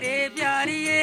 प्यारे प्यारिए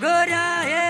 good I.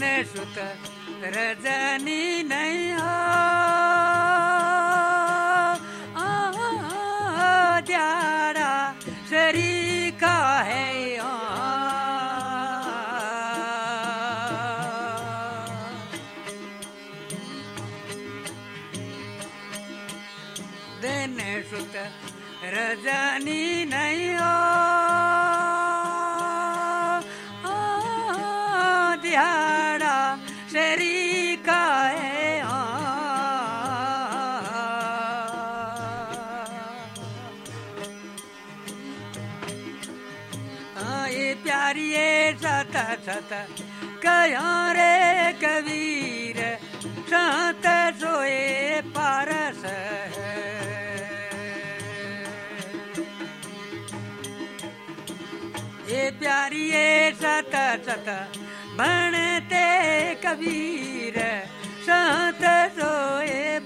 सु रजनी न कया रे कबीर संत सोए पारस ये प्यारी, ये सत सत बनते कबीर संत सोए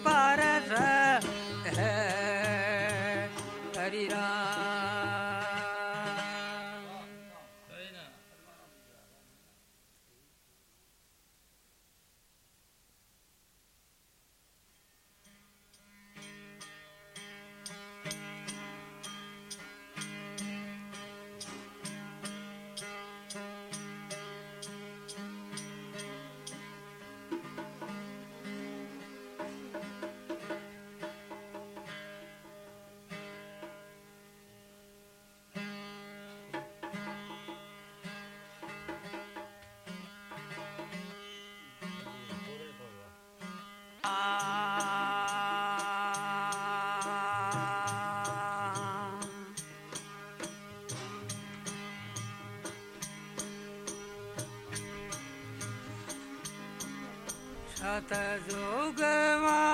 जगमा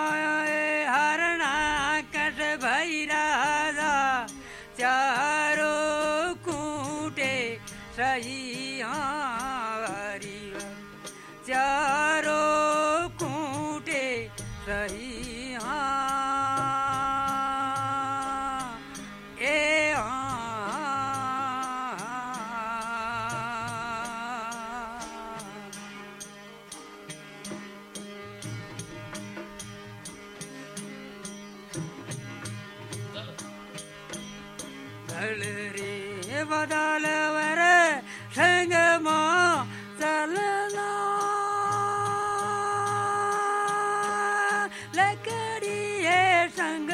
लकड़ी है संग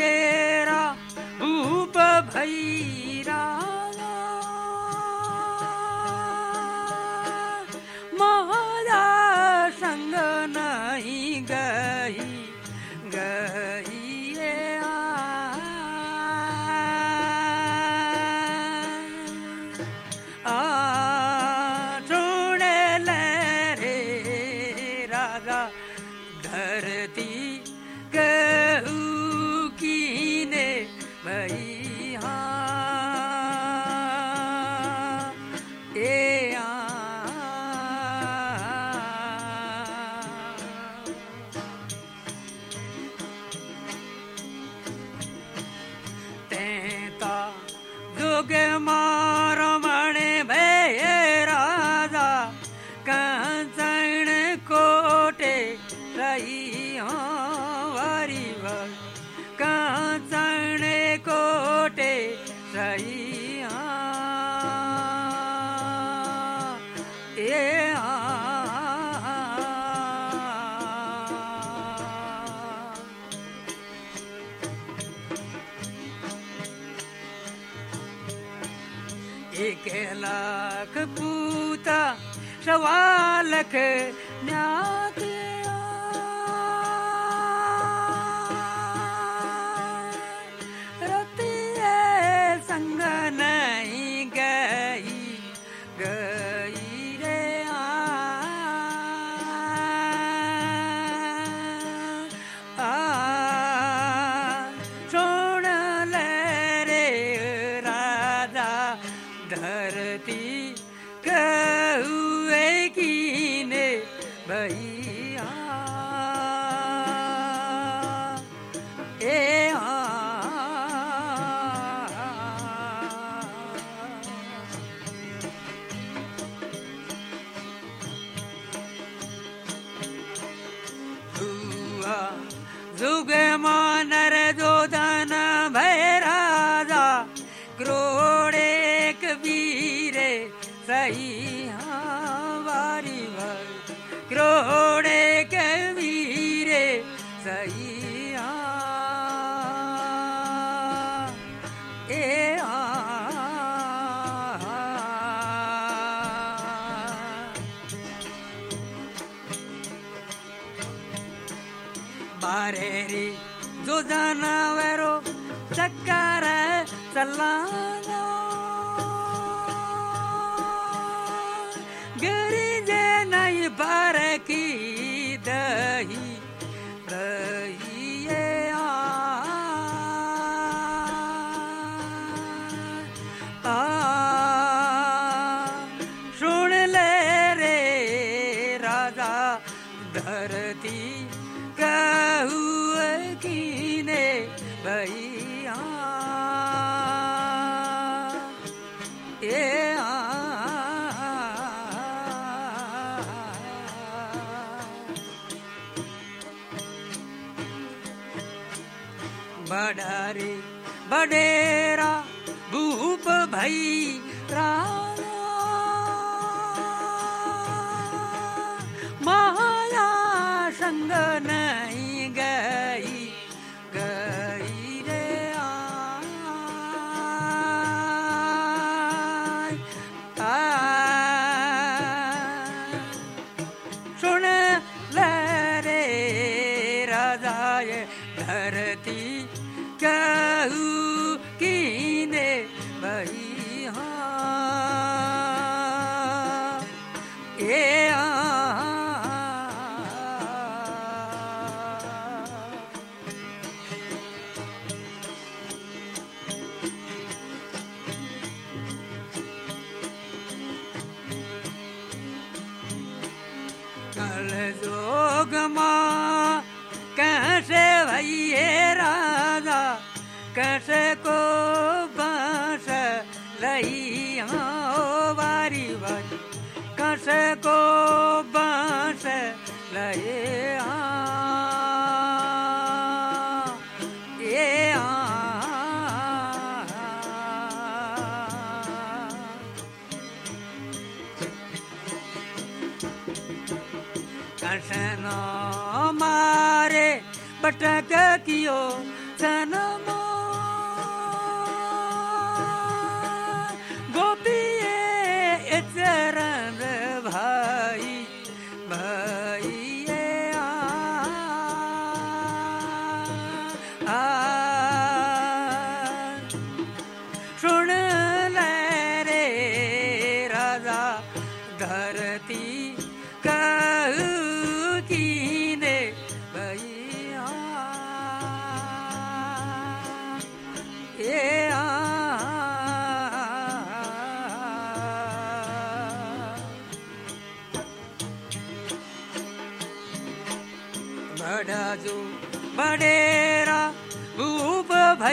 हे जुग मार Dube the night. attack the. Oh.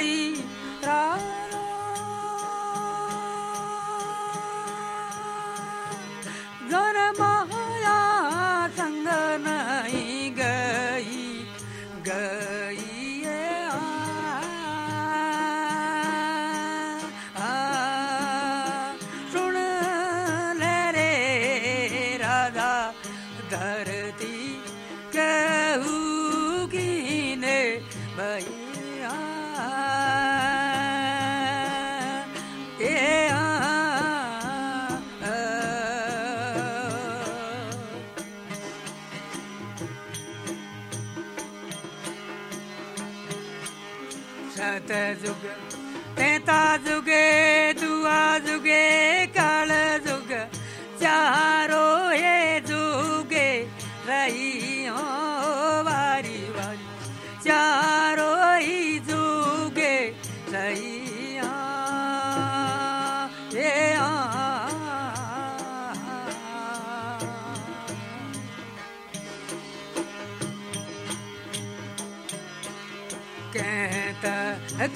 Ay.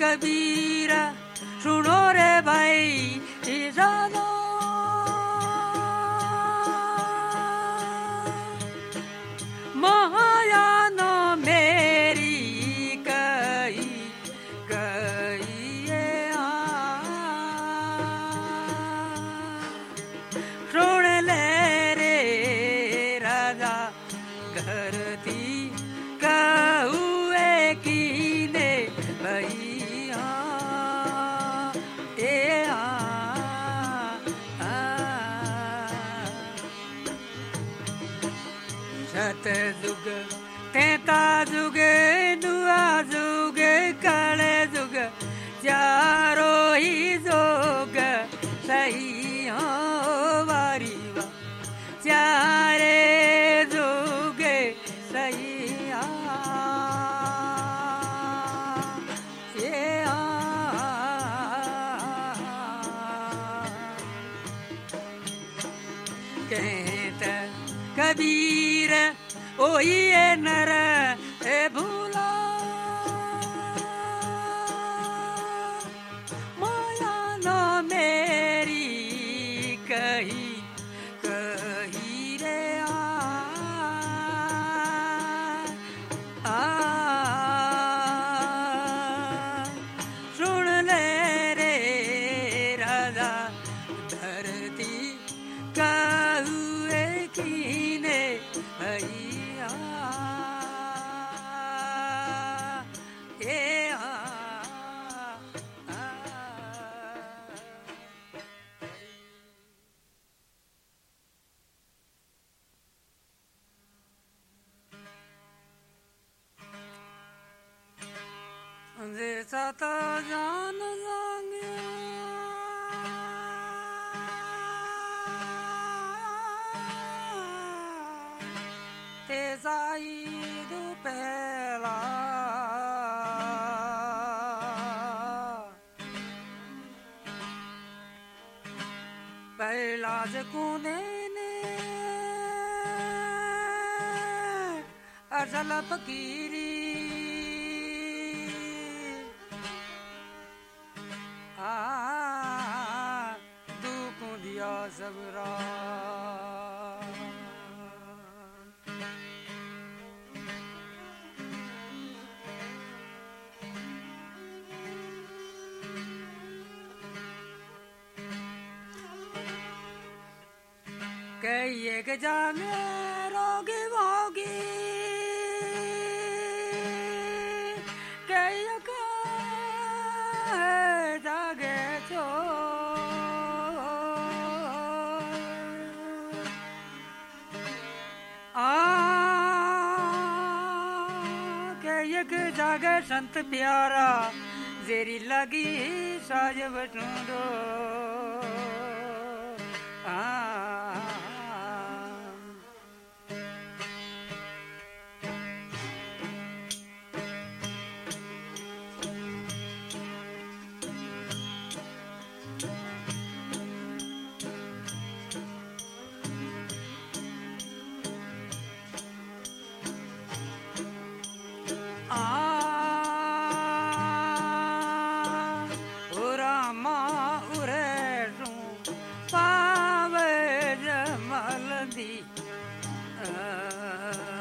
कबीरा सुनो रे भाई Radha kabira o oh, yenara ebu गज़ल फकीरी। आ दुखों दिया सबरा कहिए जाने संत प्यारा जेरी लगी साज बटूंडो Ah.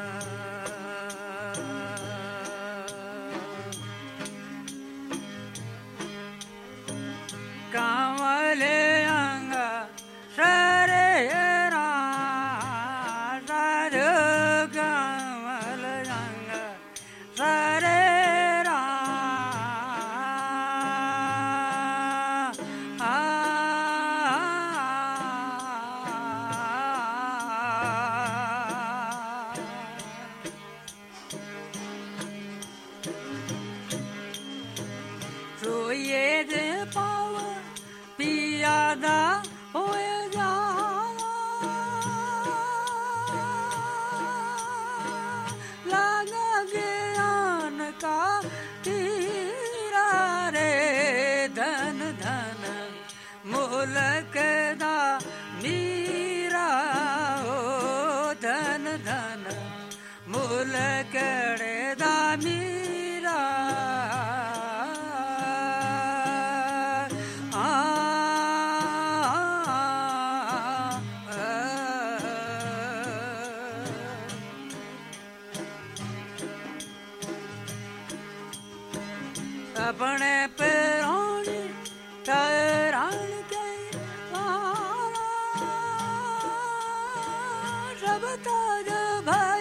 da da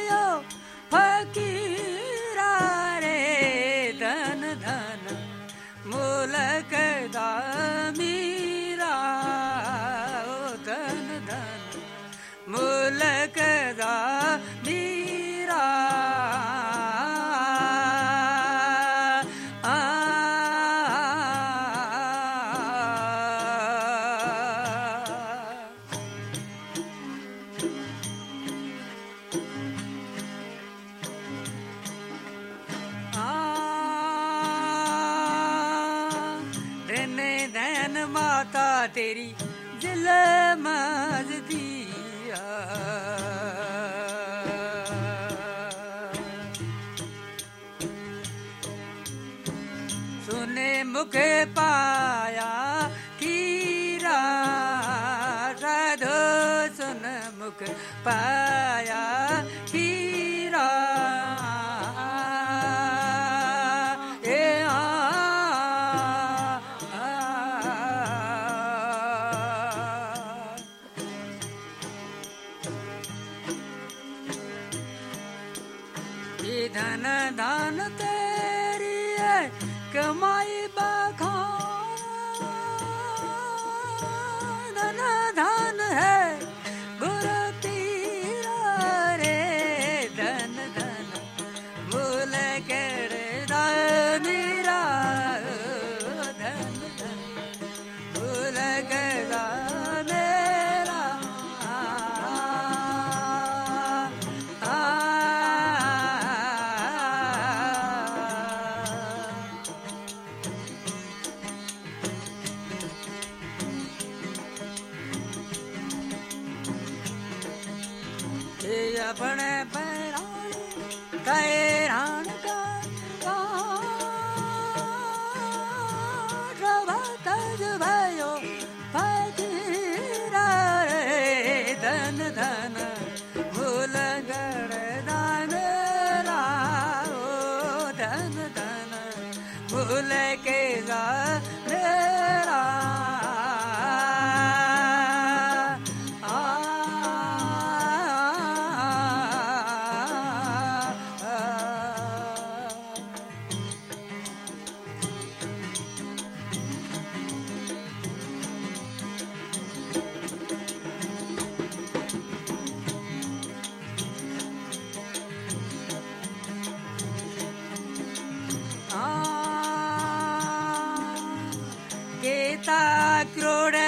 केता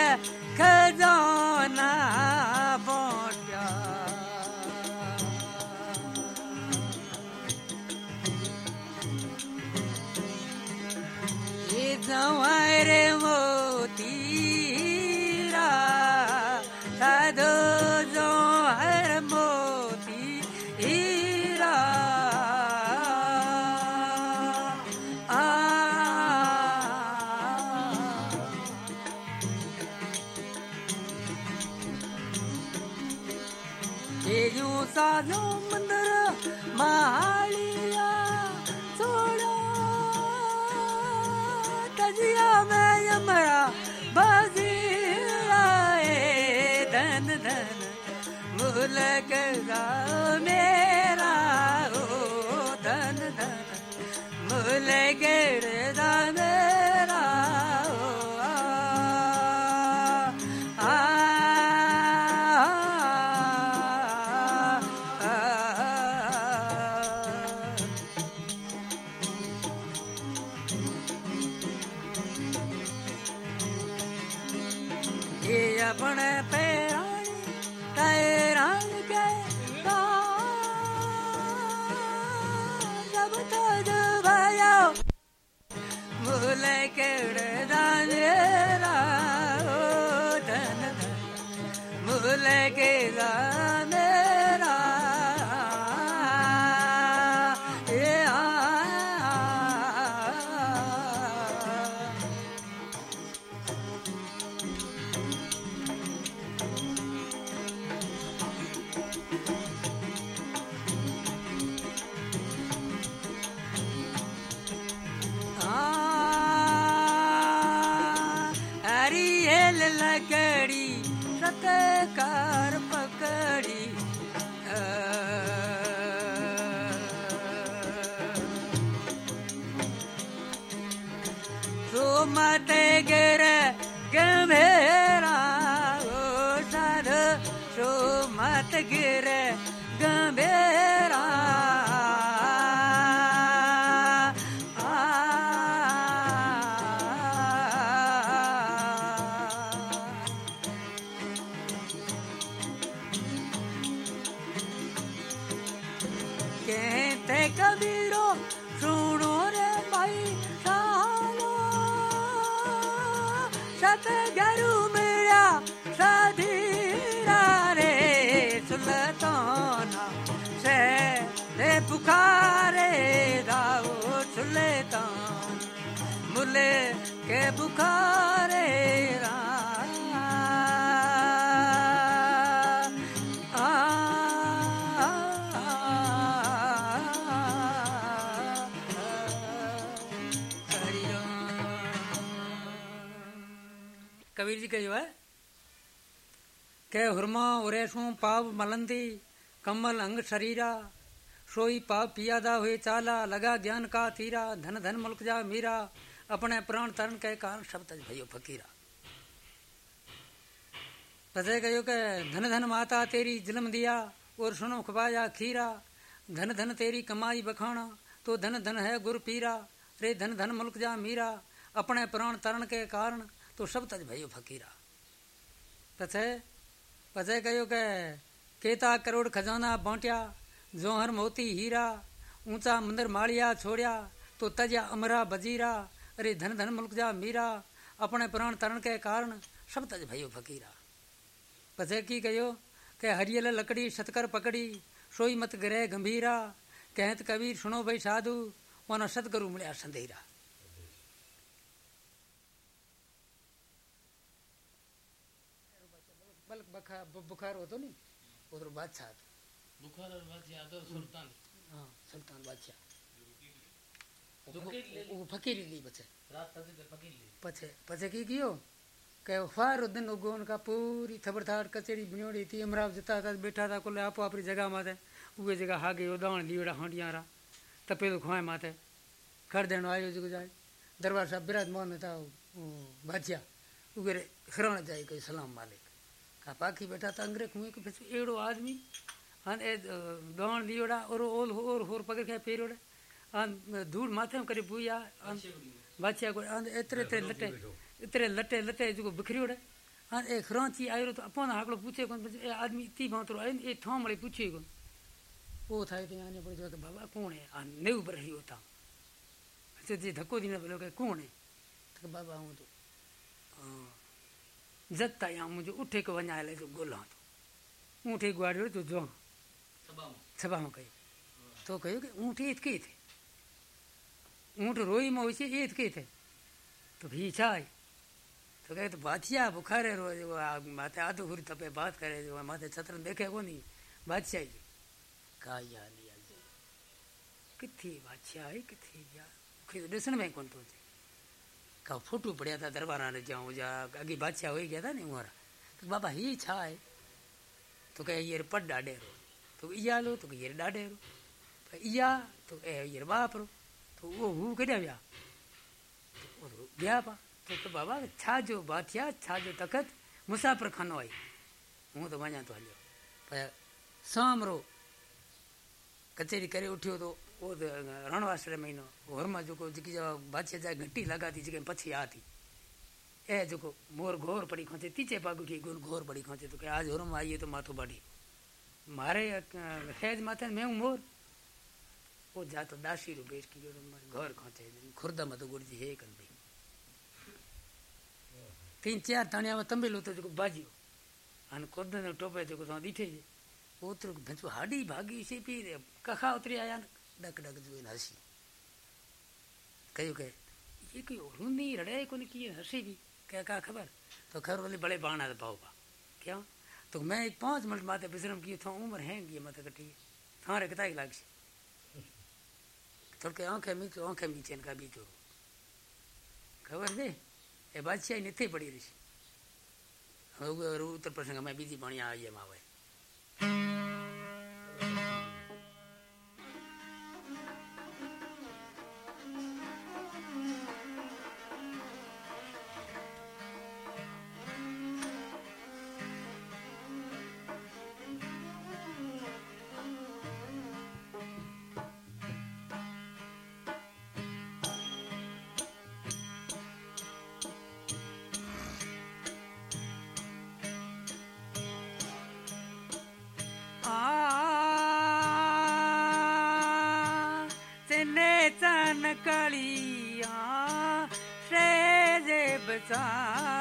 querer dar भूल के मुले के बुखारे रा कबीर जी कहो है के हुरमा उरेसू पाप मलंदी कमल अंग शरीरा सोई पाप पियादा हुए चाला लगा ज्ञान का तीरा धन धन मुल्क जा मीरा अपने प्राण तरण के कारण शब्द भयो फकीरा। पते कहो के, धन धन माता तेरी जन्म दिया, और सुनो खबाया खीरा। धन धन तेरी कमाई बखाना तो धन धन है गुर पीरा। रे धन धन मुल्क जा मीरा, अपने प्राण तरण के कारण तो सब तज भयो फकीरा। पछे पछे कहो के, केता करोड़ खजाना बांटिया, जोहर मोती हीरा, ऊँचा मंदिर मालिया छोड़िया तो तजा अमरा बजीरा। अरे धन धन मुल्क जा मीरा अपने प्राण तरण के कारण सब तज भयो फकीरा। पछे की कहो के हरियल लकड़ी शतकर पकड़ी सोई मत गरे गंभीरा कहत कबीर सुनो भाई साधु वना सतगुरु मिलया संधेरा। बुखार होतो नहीं उधर बादशाह। बुखार और बादशाह तो सुल्तान। हाँ सुल्तान बादशाह। फकीर ली पछे पछे पछे की दिन उगो पूरी थबरथार कचेरी थी अमराव जता था बैठा था कोले आपो अपनी जगह माते वे जगह हागे उदान लीड़ा हांडिया रा। तपे तो खुआ माते कर देनो आयो जको जाए। दरबार साहब बिराज मोहन था बाजिया। उगरे खरण जाए कोई सलाम मालिक। का पाखी बैठा था अंग्रेज़ मुई को फिर एड़ो आदमी? हाँ ए दान लीड़ा और ओल होर होर पगर के फेरोड़े धूल माथे में करे बुया बादशाह को एतरे एतरे लटे इतरे लटे लटे जो बिखरी उड़े हाँ एक खरांची आयो तो अपन हाकड़ो पूछे कोन ए आदमी इतनी भांतरो आयो ए थोम पूछे कोन। वो था तो आने पड़े जो बाबा कौन है? आ नेव पर ही होता। अच्छा जी धक्को दीना बोलो के कौन है? तो बाबा हूँ तो जब ता मुझे उठे के वना ले तो गोला तो। ऊँठे गुआड़ो तो जो सभा में। कही। तो कहो कि ऊँठे इतके थे। ऊँट रोई में वैसे ईद के थे। तो भी छा तो कहे तो बादशाह बुखारे रो जो माथे आधो घुरी तपे बात करे, जो माथे छतरन देखे को नहीं। बादशाह जी का या लिया जी किथे बादशाह है किथे या मूंखे तो ॾिसण में कोन थो अचे। का फ़ोटो पड़िया था दरबारा ने, जाऊँ, जा, अॻे बादशाह होई गया था नी उमर तो बाबा, ही छा आहे तो कहे, हींअर ॾाढे रो तो इहा लो तो हींअर ॾाढे रो तो इहा? तो हींअर बाप रो। तो उहो हू केॾा विया गया पा तो, तो बाबा छा जो बादशाह छा जो तख़त मुसाफ़िर खानो आई हूँ तो वञा थो हलियो पर शाम रो कचेरी करे उठियो तो वो रणवासरे महीनो होरमा जेको जेकी बादशाह जा घंटी लगा थी जेके पछी आ थी ए जेको मोर घोर पड़ी खोचे तीचे पागु की गुन घोर पड़ी खोचे तो आज होरम आइए तो माथो बाड़ी मारे हैज़ माथे मैं मोर वो जा तो दासी रो बेच की घर खोचे खुर्दा मत गुड़जी हे भाई। तीन चार ताणिया में तंबेलो तो जेको बाजियो। हाणे खुद टोपे जेको तव्हां ॾिठे ओतिरो भंचो हाडी भागी सी पी कखा उतरी आया डक डक जो हसी। कयो के, ये कोई रूनी रड़े कोन की हसी भी क्या का खबर? तो खैर बोले बड़े बाण पा क्या? तो मैं एक पाँच मिनट माते विश्रम था उम्र है मत कटी थारे किताई लाग તબ કે આંખે મીચો આંખે મીચે કા બીજો ખબર છે એ બાદશાહી નથી પડી રહી હવે ઉત્તર પ્રસંગમાં બીજી પાણી આવી એમ આવે कलिया से बचाई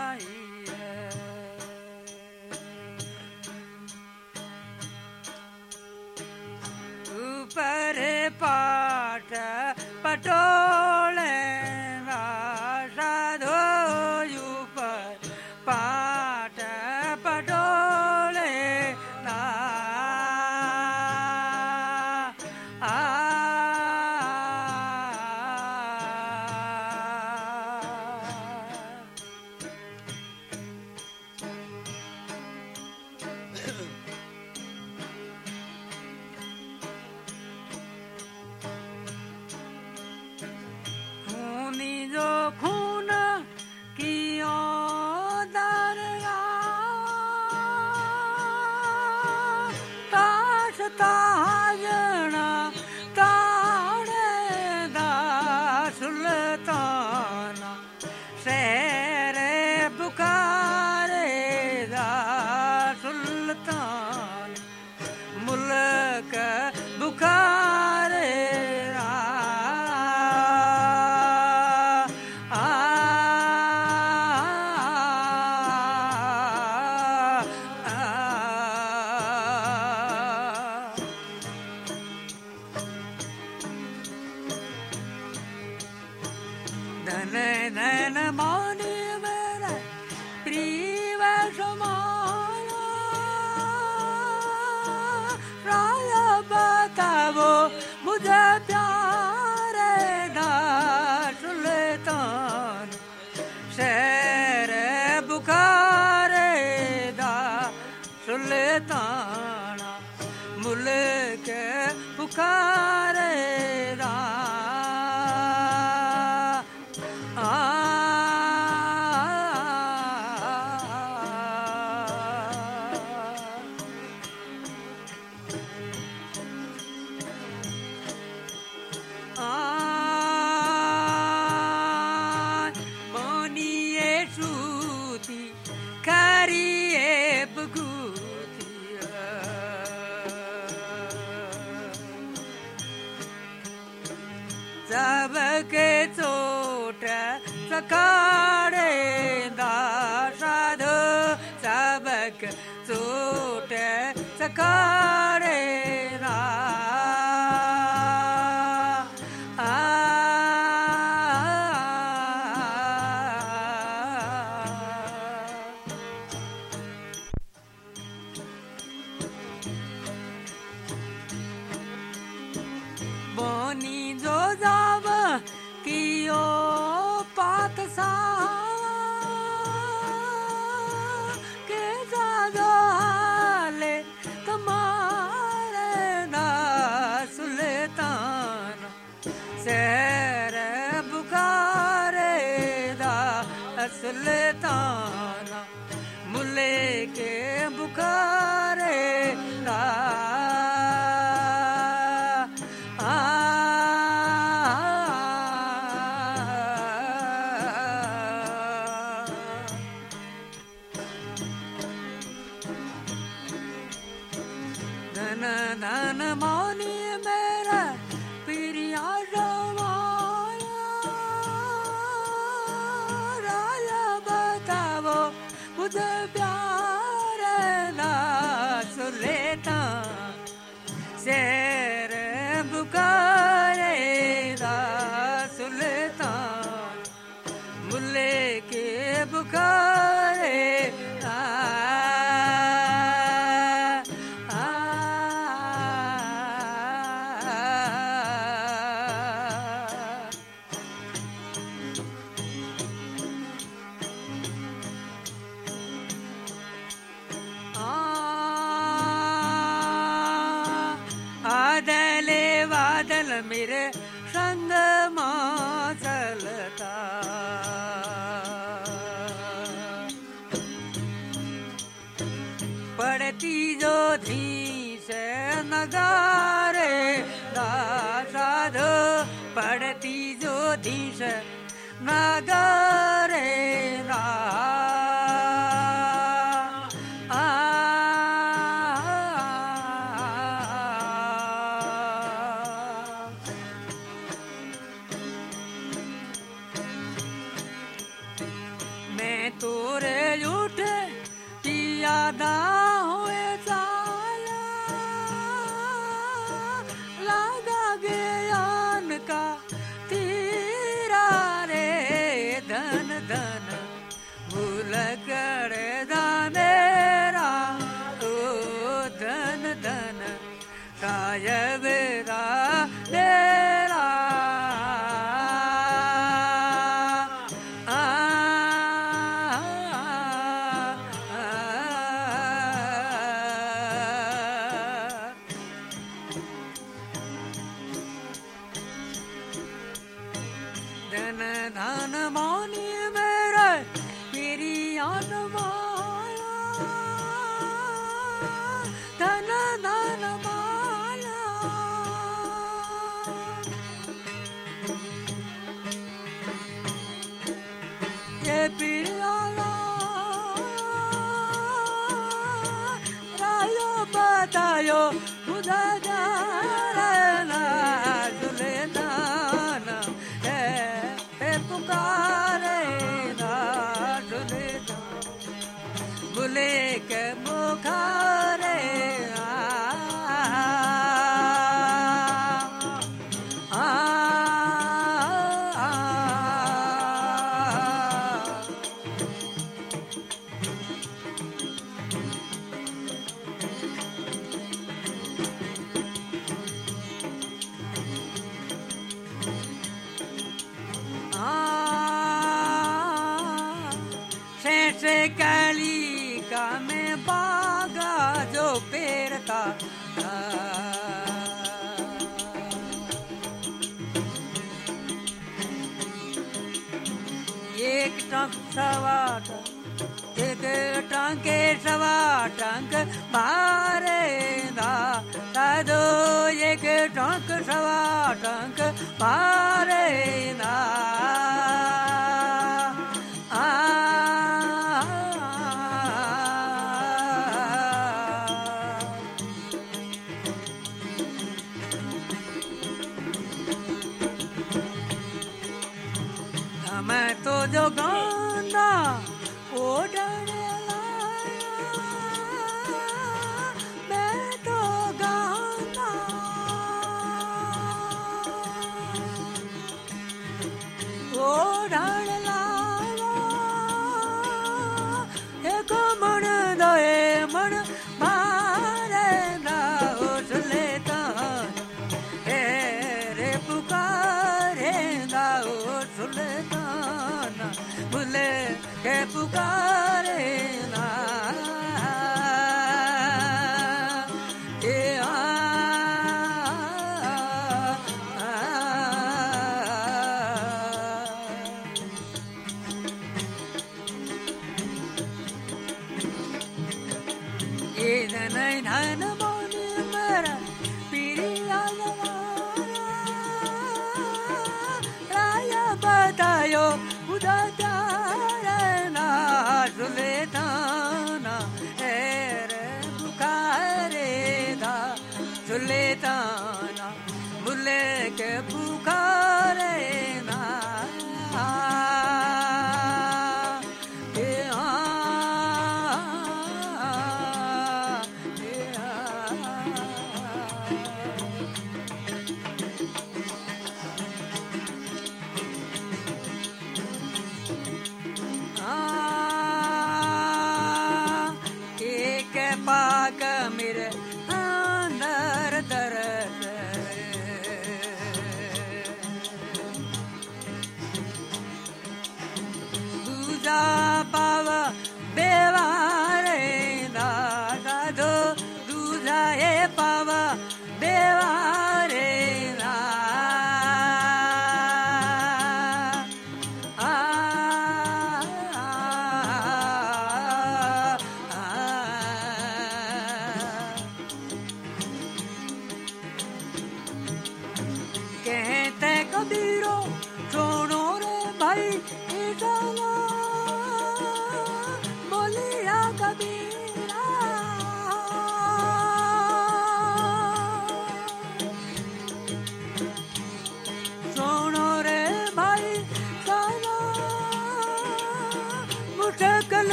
सबके चोट सकाड़े दा साधु सबक चोट सकाड़े मुझे कैली का में बागा जो पेरता एक टंक सवा टंक एक टंके सवा टंक मारे दा एक टंक सवा टंक मारे दा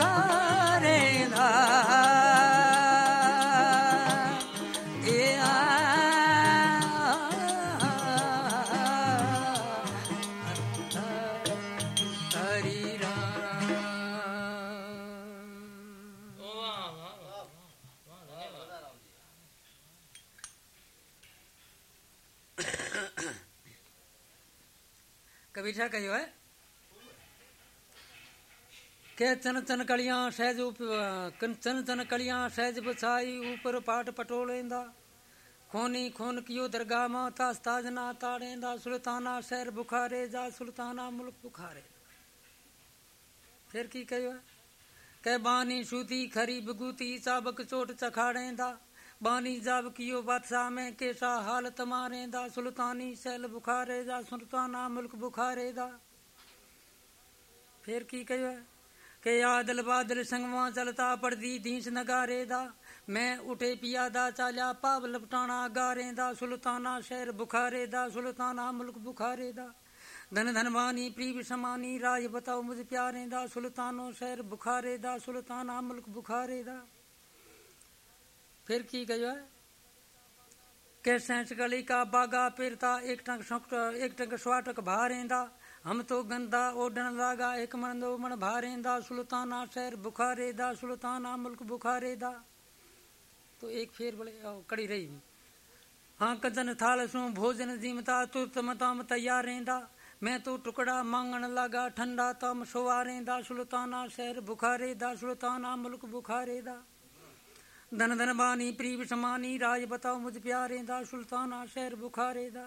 के चन चन कलियाँ सहज उप चन चन कलियाँ सहज बछाई ऊपर पाट पटोलेंदा खोनी खोन कियो दरगाह माँ तास ताजना ताड़ेंदा सुल्ताना शहर बुखारे, जा सुल्ताना मुल्क बुखारे। फिर की कहियो? है के बानी सूती खरी बगूती चाबक चोट चखाड़ेंदा बानी जाब कियो बादशाह में केसा हाल तमारेंदा सुल्तानी शैल बुखारे, जा सुल्ताना मुल्क बुखारे दा फिर की कहियो? है के आदल बादल संगवा चलता पड़दी दीस नगारे दा मैं उठे पिया दा चाल्या पाव लपटाना गारे दा सुल्ताना शहर बुखारे दा सुल्ताना मुल्क बुखारे दा धन धनवानी प्रीव समानी राज बताओ मुझ प्यारे दा सुल्तानो शहर बुखारे दा सुल्ताना मुल्क बुखारे दा फिर की कहियो है के गली का बागा पिरता एक टंक एक टंक स्वाटक भारेंदा हम तो गंदा ओढ़न लागा, एक मन दो मन भारेंदा, सुल्ताना शहर बुखारे दा सुल्ताना मुल्क बुखारे दा तो एक फेर बड़े कड़ी रही हाँ कदन थाल सो, भोजन जीमता, तुरत मताम तैयार रहंदा मैं तो टुकड़ा मांगण लगा, ठंडा तम सुवारेंदा, सुल्ताना शहर बुखारे दा सुल्ताना मुल्क बुखारे दा धन धन बानी, प्रीव समानी, राज बताओ मुझ प्यारे दा सुल्ताना शहर बुखारे दा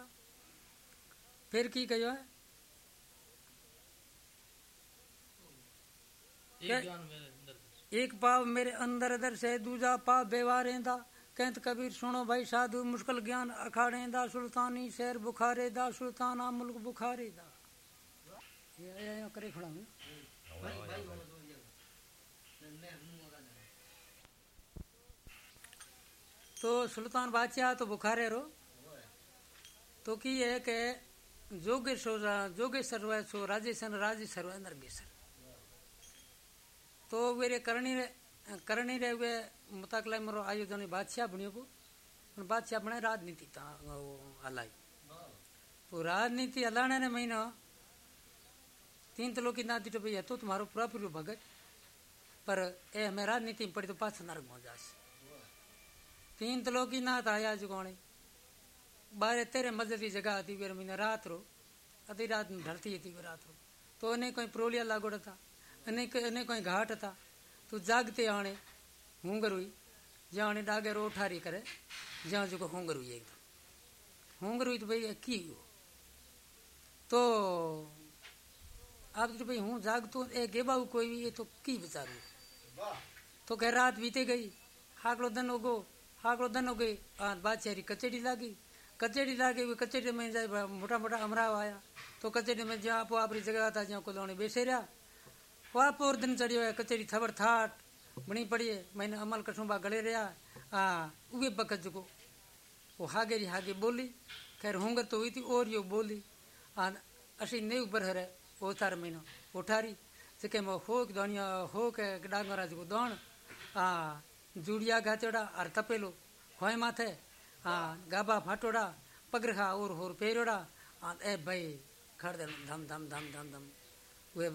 फिर की कहो है? एक पाप मेरे अंदर अंदर से दूजा पाव बेवारेंदा कहत कबीर सुनो भाई साधु मुश्किल ज्ञान अखाड़े दा सुल्तानी शहर बुखारे दा सुल्ताना मुल्क बुखारे दा। करे खड़ा हूँ। तो सुल्तान बादशाह तो बुखारे रो। तो की है कि जोगेश्वर जोगेश्वर सो राजेश्वर राजेश्वर नरगेश्वर तो वे करणी रे वे मरो आयोजन बादशाह बनियो को पण बादशाह बने राजनीति ता वो हलाई तो राजनीति हलाने ने महीना, तीन तो लोग की नाती तो भैया तो तुम्हारो पूरा पूरा भगत। पर ए, हमें राजनीति में पड़ी तो पास नरक में जास। तीन तो लोग नात आया जुगाने बारे तेरे मज़े की जगह थी वे महीना रात रो। अधी रात ढलती थी वे रात रो। तो उन्हें कोई प्रोलिया लागोड़ा था। अने अने कोई घाट था तू जागते आने हूंगर हुई जाने डागे रो ठारी करे जहाँ जो हूंगर हुई एकदम हूंगर हुई तो भाई की हो तो आप भाई हूँ जाग तो ए गेबाऊ कोई भी ये तो की बेचारू तो कह रात बीते गई हाकड़ो दन हो गो हाकड़ो दन हो गई आ बादशाह कचेरी लागी कचेरी लागी हुई कचेरी में जाए मोटा मोटा अमराव आया तो कचेरी में जहाँ आप जगह था जहाँ को बेसे रहा वाह पोर दिन चढ़ियो है, कचेरी थबर थाट, बणी पड़ी है, मैंने अमल कठुंबा गले रहा आ उहे बखत जो वो हागे री हागे बोली, खैर होंगर तो हुई थी, और यो बोली आ असी नहीं ऊपर है वो तार महीनो उठारी जेके में हो दोनिया के डांगरा जो दौण आ, जुड़िया गाचोड़ा और तपेलो खोए माथे, आ, गाबा फाटोड़ा, पगरखा और होर पेरोड़ा आ ए भाई खड़ दे धम धम धम धम धम वे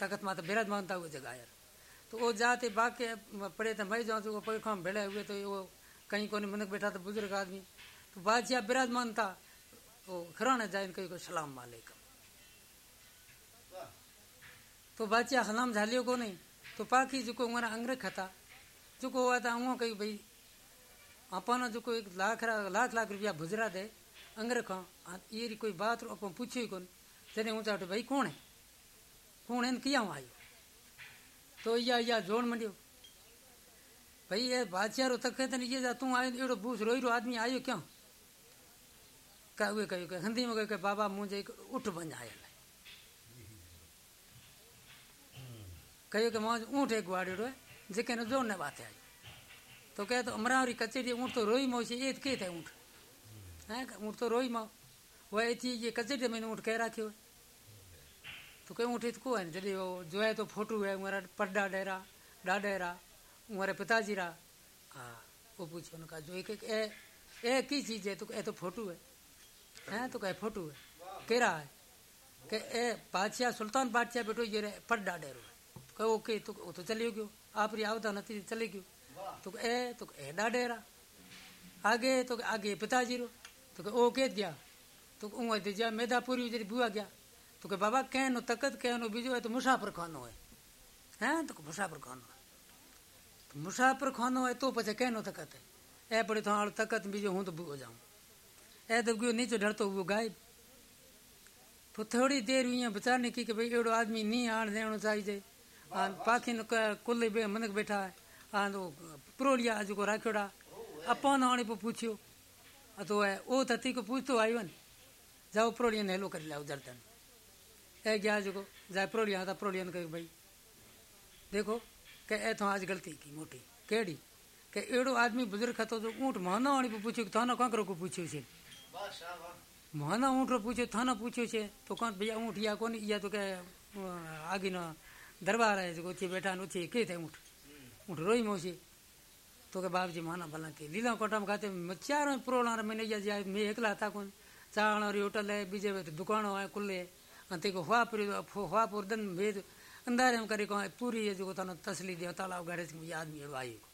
तखत माता बिराजमान था वो जगह यार तो वो जाते बाके पड़े थे मैं जाऊँ तो वो पग खाम भेड़े हुए तो वो कहीं कोने मनक बैठा था, बुज़ुर्ग आदमी। तो बादशाह बिराजमान था वो खराना जाए, कहीं को सलाम वालेकुम तो बादशाह सलाम झालियो को नहीं तो पाखी जो हमारा अंग्रेज़ खता जो को हुआ था हूँ कहीं, भाई अपन जो को एक लाख लाख लाख रुपया भुजरा दे अंग्रेज़ खां ये कोई बात अपन पूछो ही कौन ऊँचा उठे भाई कौन है? कौन है किया हूँ। आयो तो इया इया जोड़ मंडियो। भाई, ये बादशाह रो तक तने ये जा तू आयो एड़ो बूस रोई रो आदमी आयो क्यों? का हुए कहो के हिंदी में कहो के बाबा मुझे एक उठ बन आया कहो के मौज ऊँट एक ग्वाड़ियो है, जेके न जोड़ने बात आई तो कहे तो अमरावरी कचेरी, ऊँट तो रोई मौसी ये के थे ऊँट? है, ऊँट तो रोई माँ। वह थी, ये कचेरी मैंने ऊँट कह रखियो तो कहीं ऊँट को है जॾहिं वो जो है तो फ़ोटो है हमारा पड्डा डेरा डाडेरा हमारे पिताजी रा। हाँ। वो पूछे उनका जो एक ए ए की चीज़ है? तो ए तो फ़ोटो है। हैं? तो कहे फ़ोटो है। केरा है? के ए बादशाह सुल्तान बादशाह बेटो ये रे पड्डा डेरो है। तो कहे ओके तो वो तो चलियो गयो। आप री आवता नती चले गयो। तो ए तो ए डाडेरा आगे तो आगे पिताजी रो। तो ओ के गया? तो उहाँ जरी बुआ गया। तो के बाबा कहनो तकत कहनो बीजो है तो मुसाफिर खानो है हैं तो मुसाफिर खानो है तो मुसाफिर खानो है तो पछे कहनो तकत है ए पड़े तो हाल तकत बीजो हूँ तो बुओ जाऊँ ए तो गयो नीचे डरतो वो गायब तो थोड़ी देर हुई बचाने की कि भाई एड़ो आदमी नी आण देनो चाहिए आ पाखी न कुल बे मनक बैठा है आ तो प्रोलिया जो को राखियोड़ा अपन आने पे पूछियो तो है ओ तती को पूछतो आयो ने जाओ प्रोलिया ने हेलो कर लाओ जरतन ए गया जो जाए प्रोलिया था प्रोलिया ने कही भाई। देखो, के ए तो आज गलती की, मोटी। केड़ी? के एड़ो आदमी बुज़ुर्ग खतो जो ऊँट मानो आनी पे पूछ्यो थाना कांकरो को पूछ्यो छे? माना ऊँट रो पूछ्यो, थाना पूछ्यो छे? तो कौन भैया ऊँट या कोनी? या तो के आगी न दरबार है जो ऊँचे बैठा न ऊँचे के थे ऊँट? ऊँट रोई मोसी तो के बाप जी माना भला के, लीला कोटा में खाते चारों प्रोला मैंने मैं एकला था कौन चावण और होटल है बीजे दुकानों है कुल्ले अंते को हुआ पूरी, हुआ दिन भेद अंधारे में करे को पूरी ये जो तन तसली दे तालाब घरे आदमी को